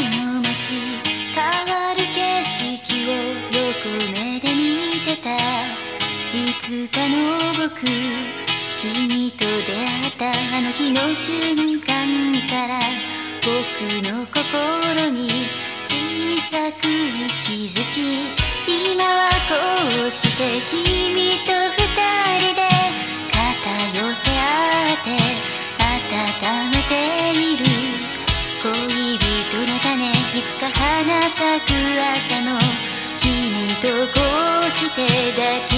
の街変わる景色をよく目で見てた。いつかの僕君と出会ったあの日の瞬間から僕の心に小さく息づき。今はこうして君とつか花咲く朝の君とこうして抱き